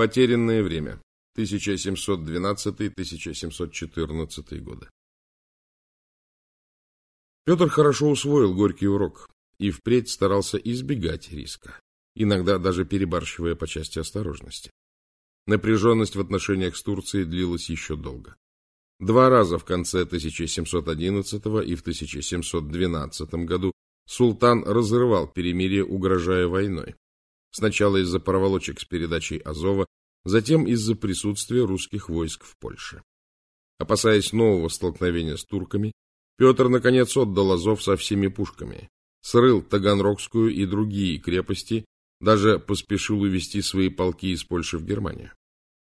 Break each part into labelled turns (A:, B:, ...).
A: Потерянное время. 1712-1714 годы. Петр хорошо усвоил горький урок и впредь старался избегать риска, иногда даже перебарщивая по части осторожности. Напряженность в отношениях с Турцией длилась еще долго. Два раза в конце 1711 и в 1712 году султан разрывал перемирие, угрожая войной. Сначала из-за проволочек с передачей Азова, затем из-за присутствия русских войск в Польше. Опасаясь нового столкновения с турками, Петр, наконец, отдал Азов со всеми пушками, срыл Таганрогскую и другие крепости, даже поспешил увести свои полки из Польши в Германию.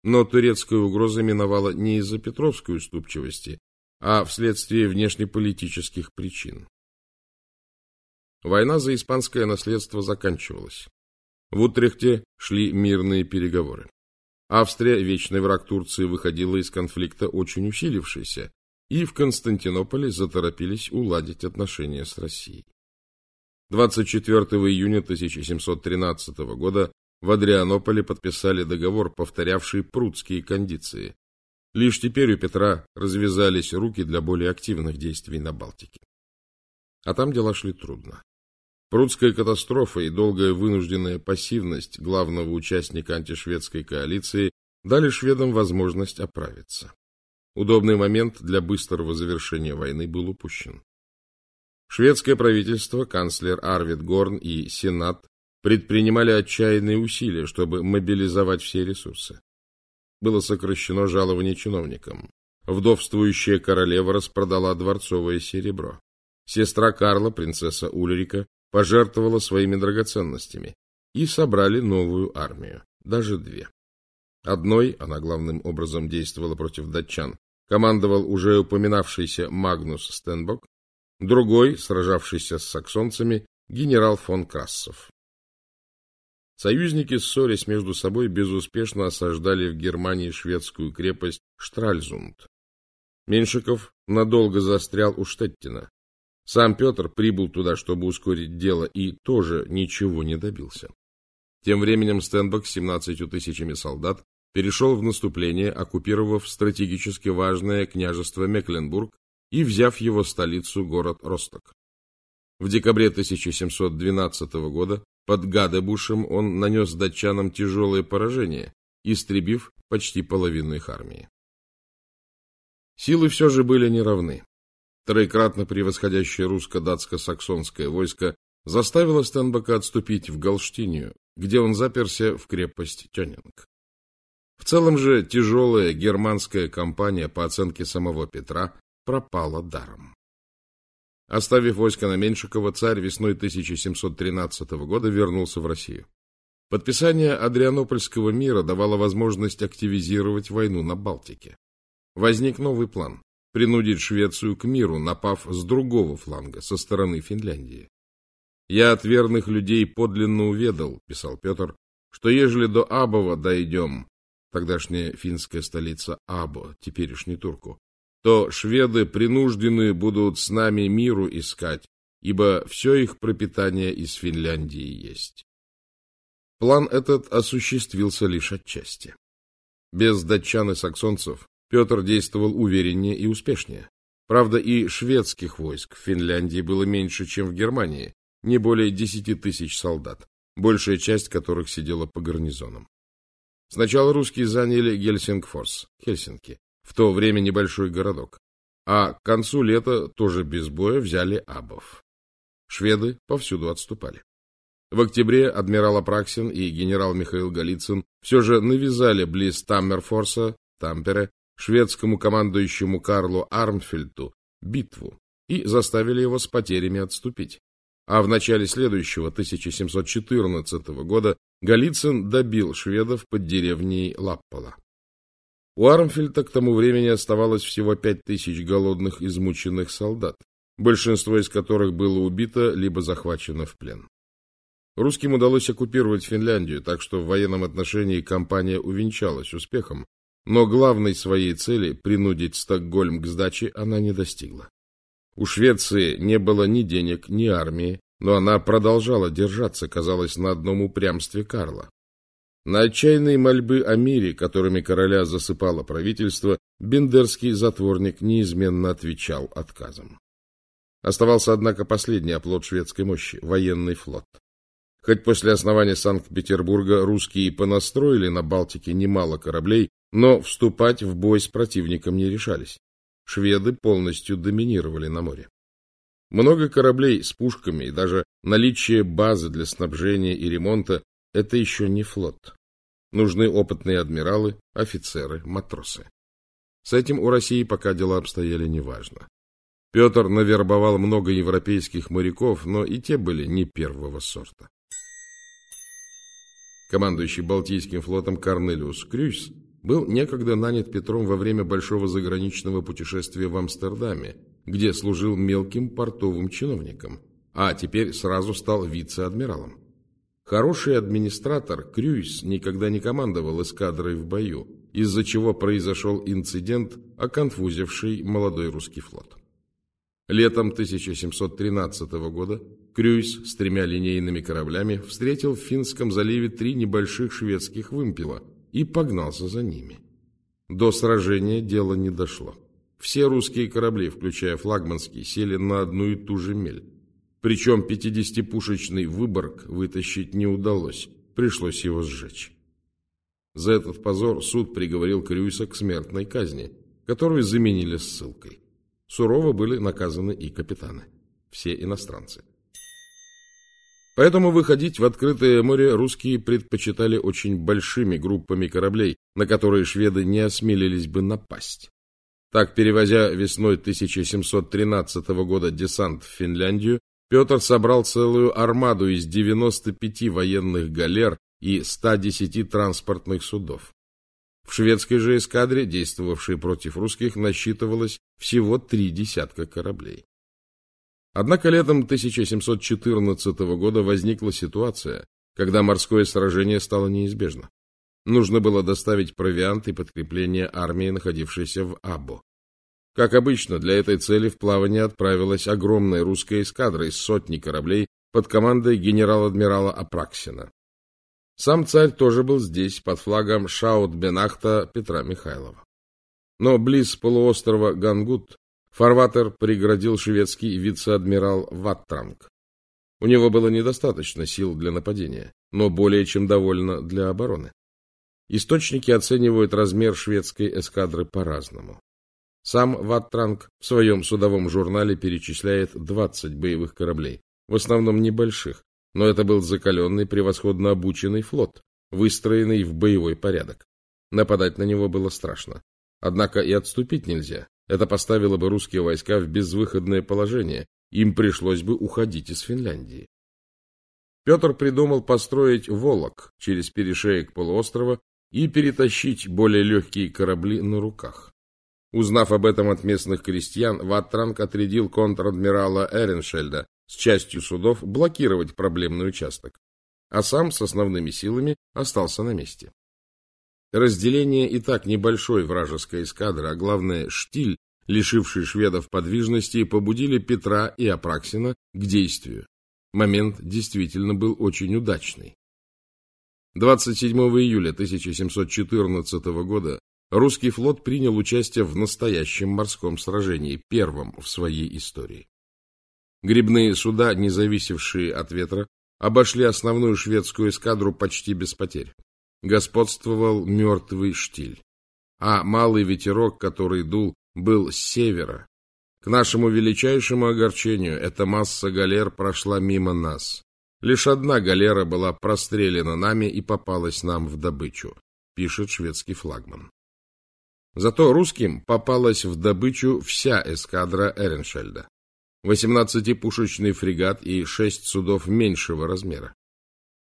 A: Но турецкая угроза миновала не из-за петровской уступчивости, а вследствие внешнеполитических причин. Война за испанское наследство заканчивалась. В Утрехте шли мирные переговоры. Австрия, вечный враг Турции, выходила из конфликта очень усилившийся, и в Константинополе заторопились уладить отношения с Россией. 24 июня 1713 года в Адрианополе подписали договор, повторявший прудские кондиции. Лишь теперь у Петра развязались руки для более активных действий на Балтике. А там дела шли трудно. Прудская катастрофа и долгая вынужденная пассивность главного участника антишведской коалиции дали шведам возможность оправиться. Удобный момент для быстрого завершения войны был упущен. Шведское правительство, канцлер Арвид Горн и Сенат предпринимали отчаянные усилия, чтобы мобилизовать все ресурсы. Было сокращено жалование чиновникам. Вдовствующая королева распродала дворцовое серебро. Сестра Карла, принцесса Ульрика, пожертвовала своими драгоценностями и собрали новую армию, даже две. Одной, она главным образом действовала против датчан, командовал уже упоминавшийся Магнус Стенбок, другой, сражавшийся с саксонцами, генерал фон Крассов. Союзники, ссорясь между собой, безуспешно осаждали в Германии шведскую крепость Штральзунд. Меньшиков надолго застрял у Штеттина, сам Петр прибыл туда, чтобы ускорить дело, и тоже ничего не добился. Тем временем Стенбок с 17 тысячами солдат перешел в наступление, оккупировав стратегически важное княжество Мекленбург и взяв его столицу, город Росток. В декабре 1712 года под Гадебушем он нанес датчанам тяжелое поражение, истребив почти половину их армии. Силы все же были неравны. Троекратно превосходящее русско-датско-саксонское войско заставило Стенбека отступить в Галштинию, где он заперся в крепость Тёнинг. В целом же тяжелая германская кампания, по оценке самого Петра, пропала даром. Оставив войско на Меньшикова, царь весной 1713 года вернулся в Россию. Подписание Адрианопольского мира давало возможность активизировать войну на Балтике. Возник новый план принудить Швецию к миру, напав с другого фланга, со стороны Финляндии. «Я от верных людей подлинно уведал», — писал Петр, «что ежели до Абова дойдем, тогдашняя финская столица Або, теперешний Турку, то шведы принуждены будут с нами миру искать, ибо все их пропитание из Финляндии есть». План этот осуществился лишь отчасти. Без датчан и саксонцев Петр действовал увереннее и успешнее. Правда, и шведских войск в Финляндии было меньше, чем в Германии, не более десяти тысяч солдат, большая часть которых сидела по гарнизонам. Сначала русские заняли Гельсингфорс, Хельсинки, в то время небольшой городок, а к концу лета тоже без боя взяли Абов. Шведы повсюду отступали. В октябре адмирал Апраксин и генерал Михаил Голицын все же навязали близ Таммерфорса, Тампере, шведскому командующему Карлу Армфельту битву и заставили его с потерями отступить. А в начале следующего, 1714 года, Голицын добил шведов под деревней Лаппола. У Армфельта к тому времени оставалось всего пять тысяч голодных измученных солдат, большинство из которых было убито либо захвачено в плен. Русским удалось оккупировать Финляндию, так что в военном отношении кампания увенчалась успехом, но главной своей цели принудить Стокгольм к сдаче она не достигла. У Швеции не было ни денег, ни армии, но она продолжала держаться, казалось, на одном упрямстве Карла. На отчаянные мольбы о мире, которыми короля засыпало правительство, бендерский затворник неизменно отвечал отказом. Оставался, однако, последний оплот шведской мощи – военный флот. Хоть после основания Санкт-Петербурга русские понастроили на Балтике немало кораблей, но вступать в бой с противником не решались. Шведы полностью доминировали на море. Много кораблей с пушками и даже наличие базы для снабжения и ремонта – это еще не флот. Нужны опытные адмиралы, офицеры, матросы. С этим у России пока дела обстояли неважно. Петр навербовал много европейских моряков, но и те были не первого сорта. Командующий Балтийским флотом Корнелиус Крюйс был некогда нанят Петром во время большого заграничного путешествия в Амстердаме, где служил мелким портовым чиновником, а теперь сразу стал вице-адмиралом. Хороший администратор Крюйс никогда не командовал эскадрой в бою, из-за чего произошел инцидент, оконфузивший молодой русский флот. Летом 1713 года Крюйс с тремя линейными кораблями встретил в Финском заливе три небольших шведских вымпела и погнался за ними. До сражения дело не дошло. Все русские корабли, включая флагманский, сели на одну и ту же мель. Причем 50-пушечный Выборг вытащить не удалось, пришлось его сжечь. За этот позор суд приговорил Крюйса к смертной казни, которую заменили ссылкой. Сурово были наказаны и капитаны, все иностранцы. Поэтому выходить в открытое море русские предпочитали очень большими группами кораблей, на которые шведы не осмелились бы напасть. Так, перевозя весной 1713 года десант в Финляндию, Петр собрал целую армаду из 95 военных галер и 110 транспортных судов. В шведской же эскадре, действовавшей против русских, насчитывалось всего три десятка кораблей. Однако летом 1714 года возникла ситуация, когда морское сражение стало неизбежно. Нужно было доставить провиант и подкрепление армии, находившейся в Або. Как обычно, для этой цели в плавание отправилась огромная русская эскадра из сотни кораблей под командой генерал-адмирала Апраксина. Сам царь тоже был здесь, под флагом Шаут-Бенахта Петра Михайлова. Но близ полуострова Гангут фарватер преградил шведский вице-адмирал Ваттранг. У него было недостаточно сил для нападения, но более чем довольно для обороны. Источники оценивают размер шведской эскадры по-разному. Сам Ваттранг в своем судовом журнале перечисляет 20 боевых кораблей, в основном небольших, но это был закаленный, превосходно обученный флот, выстроенный в боевой порядок. Нападать на него было страшно. Однако и отступить нельзя. Это поставило бы русские войска в безвыходное положение. Им пришлось бы уходить из Финляндии. Петр придумал построить Волок через перешеек полуострова и перетащить более легкие корабли на руках. Узнав об этом от местных крестьян, Ваттранг отрядил контр-адмирала Эреншельда с частью судов блокировать проблемный участок, а сам с основными силами остался на месте. Разделение и так небольшой вражеской эскадры, а главное штиль, лишивший шведов подвижности, побудили Петра и Апраксина к действию. Момент действительно был очень удачный. 27 июля 1714 года русский флот принял участие в настоящем морском сражении, первом в своей истории. Грибные суда, не зависевшие от ветра, обошли основную шведскую эскадру почти без потерь. Господствовал мертвый штиль. А малый ветерок, который дул, был с севера. К нашему величайшему огорчению эта масса галер прошла мимо нас. Лишь одна галера была прострелена нами и попалась нам в добычу, пишет шведский флагман. Зато русским попалась в добычу вся эскадра Эреншельда. 18-пушечный фрегат и 6 судов меньшего размера.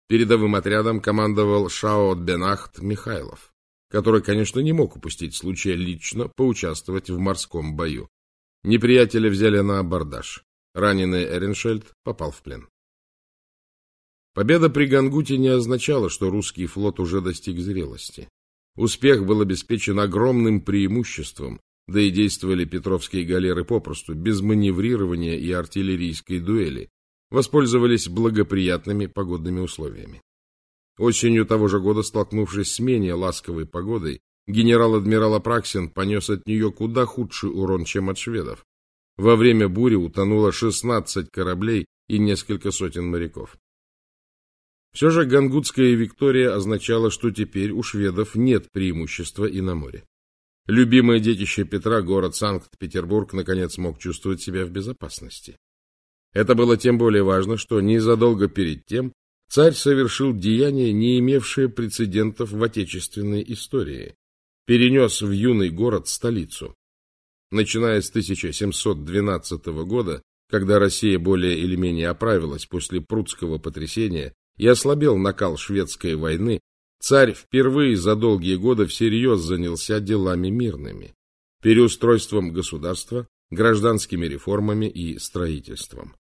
A: Передовым отрядом командовал Шао Бенахт Михайлов, который, конечно, не мог упустить случая лично поучаствовать в морском бою. Неприятеля взяли на абордаж. Раненый Эреншельд попал в плен. Победа при Гангуте не означала, что русский флот уже достиг зрелости. Успех был обеспечен огромным преимуществом, да и действовали петровские галеры попросту, без маневрирования и артиллерийской дуэли, воспользовались благоприятными погодными условиями. Осенью того же года, столкнувшись с менее ласковой погодой, генерал-адмирал Апраксин понес от нее куда худший урон, чем от шведов. Во время бури утонуло 16 кораблей и несколько сотен моряков. Все же Гангутская Виктория означала, что теперь у шведов нет преимущества и на море. Любимое детище Петра, город Санкт-Петербург, наконец мог чувствовать себя в безопасности. Это было тем более важно, что незадолго перед тем царь совершил деяние, не имевшее прецедентов в отечественной истории. Перенес в юный город столицу. Начиная с 1712 года, когда Россия более или менее оправилась после Прудского потрясения и ослабел накал шведской войны, царь впервые за долгие годы всерьез занялся делами мирными, переустройством государства, гражданскими реформами и строительством.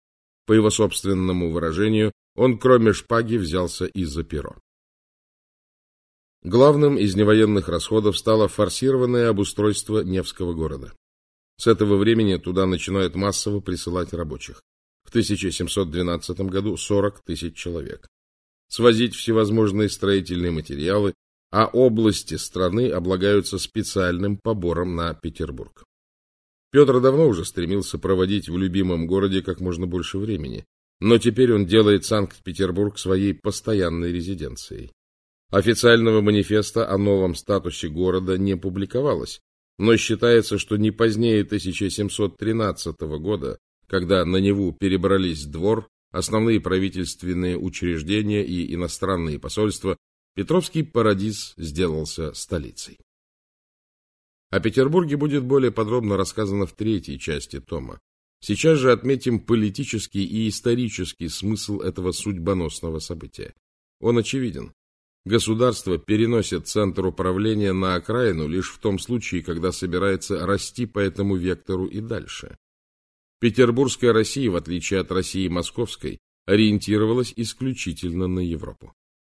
A: По его собственному выражению, он кроме шпаги взялся и за перо. Главным из невоенных расходов стало форсированное обустройство Невского города. С этого времени туда начинают массово присылать рабочих. В 1712 году 40 тысяч человек свозить всевозможные строительные материалы, а области страны облагаются специальным побором на Петербург. Петр давно уже стремился проводить в любимом городе как можно больше времени, но теперь он делает Санкт-Петербург своей постоянной резиденцией. Официального манифеста о новом статусе города не публиковалось, но считается, что не позднее 1713 года, когда на Неву перебрались двор, основные правительственные учреждения и иностранные посольства, Петровский Парадис сделался столицей. О Петербурге будет более подробно рассказано в третьей части тома. Сейчас же отметим политический и исторический смысл этого судьбоносного события. Он очевиден. Государство переносит центр управления на окраину лишь в том случае, когда собирается расти по этому вектору и дальше. Петербургская Россия, в отличие от России московской, ориентировалась исключительно на Европу.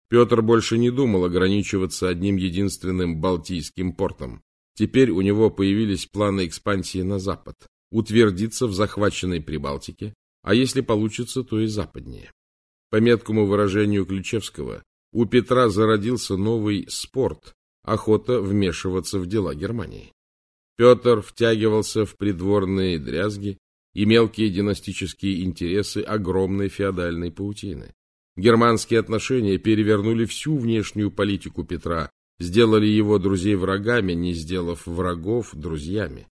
A: Петр больше не думал ограничиваться одним единственным Балтийским портом. Теперь у него появились планы экспансии на запад, утвердиться в захваченной Прибалтике, а если получится, то и западнее. По меткому выражению Ключевского, у Петра зародился новый спорт – охота вмешиваться в дела Германии. Петр втягивался в придворные дрязги, и мелкие династические интересы огромной феодальной паутины. Германские отношения перевернули всю внешнюю политику Петра, сделали его друзей врагами, не сделав врагов друзьями.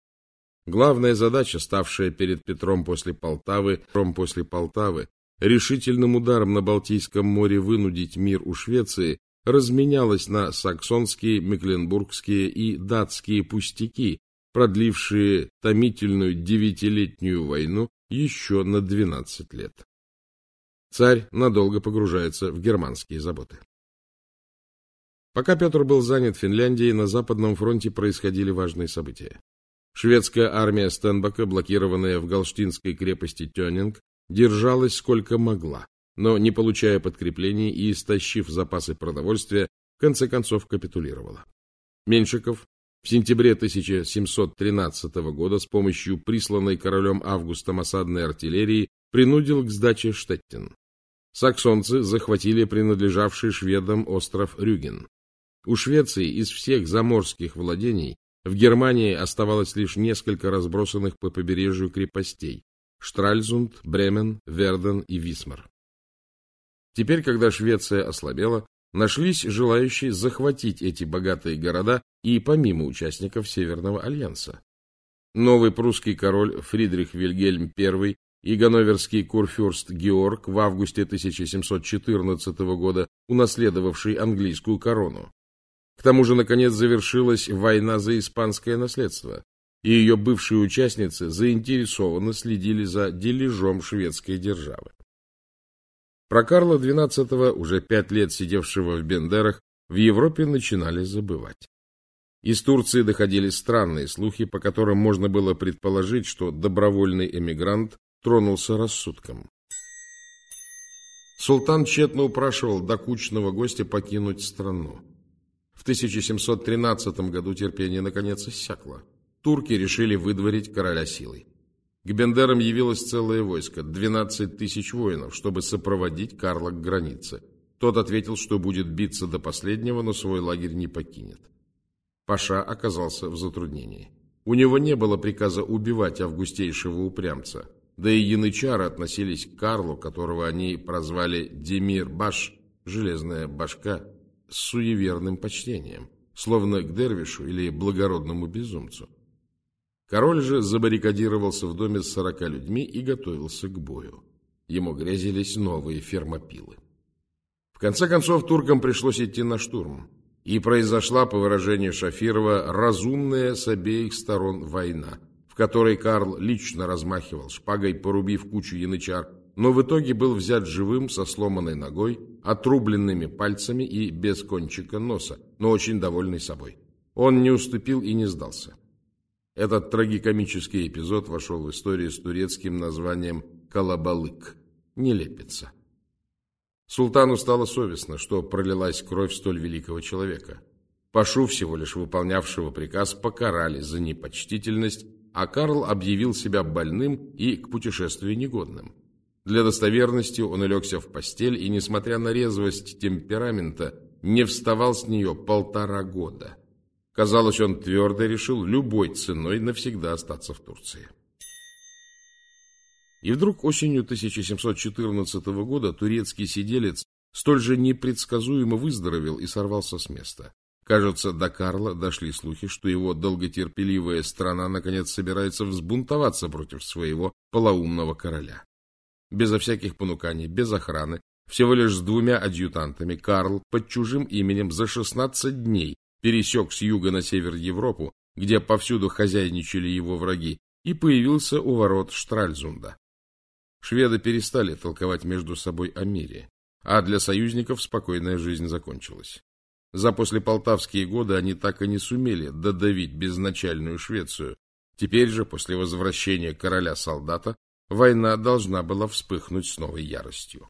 A: Главная задача, ставшая перед Петром после Полтавы, Петром после Полтавы, решительным ударом на Балтийском море вынудить мир у Швеции, разменялась на саксонские, мекленбургские и датские пустяки, продлившие томительную девятилетнюю войну еще на 12 лет. Царь надолго погружается в германские заботы. Пока Петр был занят Финляндией, на Западном фронте происходили важные события. Шведская армия Стенбака, блокированная в Галштинской крепости Тёнинг, держалась сколько могла, но, не получая подкреплений и истощив запасы продовольствия, в конце концов капитулировала. Меньшиков в сентябре 1713 года с помощью присланной королем Августом осадной артиллерии принудил к сдаче Штеттин. Саксонцы захватили принадлежавший шведам остров Рюген. У Швеции из всех заморских владений в Германии оставалось лишь несколько разбросанных по побережью крепостей – Штральзунд, Бремен, Верден и Висмар. Теперь, когда Швеция ослабела, нашлись желающие захватить эти богатые города и помимо участников Северного альянса. Новый прусский король Фридрих Вильгельм I и ганноверский курфюрст Георг в августе 1714 года, унаследовавший английскую корону. К тому же, наконец, завершилась война за испанское наследство, и ее бывшие участницы заинтересованно следили за дележом шведской державы. Про Карла XII, уже пять лет сидевшего в Бендерах, в Европе начинали забывать. Из Турции доходили странные слухи, по которым можно было предположить, что добровольный эмигрант тронулся рассудком. Султан тщетно упрашивал докучного гостя покинуть страну. В 1713 году терпение наконец иссякло. Турки решили выдворить короля силой. К Бендерам явилось целое войско, 12 тысяч воинов, чтобы сопроводить Карла к границе. Тот ответил, что будет биться до последнего, но свой лагерь не покинет. Паша оказался в затруднении. У него не было приказа убивать августейшего упрямца, да и янычары относились к Карлу, которого они прозвали Демир Баш, железная башка, с суеверным почтением, словно к дервишу или благородному безумцу. Король же забаррикадировался в доме с сорока людьми и готовился к бою. Ему грязились новые фермопилы. В конце концов, туркам пришлось идти на штурм. И произошла, по выражению Шафирова, разумная с обеих сторон война, в которой Карл лично размахивал шпагой, порубив кучу янычар, но в итоге был взят живым со сломанной ногой, отрубленными пальцами и без кончика носа, но очень довольный собой. Он не уступил и не сдался. Этот трагикомический эпизод вошел в историю с турецким названием «Калабалык» – «Нелепица». Султану стало совестно, что пролилась кровь столь великого человека. Пашу, всего лишь выполнявшего приказ, покарали за непочтительность, а Карл объявил себя больным и к путешествию негодным. Для достоверности он улегся в постель и, несмотря на резвость темперамента, не вставал с нее полтора года – Казалось, он твердо решил любой ценой навсегда остаться в Турции. И вдруг осенью 1714 года турецкий сиделец столь же непредсказуемо выздоровел и сорвался с места. Кажется, до Карла дошли слухи, что его долготерпеливая страна наконец собирается взбунтоваться против своего полоумного короля. Безо всяких понуканий, без охраны, всего лишь с двумя адъютантами, Карл под чужим именем за 16 дней пересек с юга на север Европу, где повсюду хозяйничали его враги, и появился у ворот Штральзунда. Шведы перестали толковать между собой о мире, а для союзников спокойная жизнь закончилась. За послеполтавские годы они так и не сумели додавить безначальную Швецию. Теперь же, после возвращения короля-солдата, война должна была вспыхнуть с новой яростью.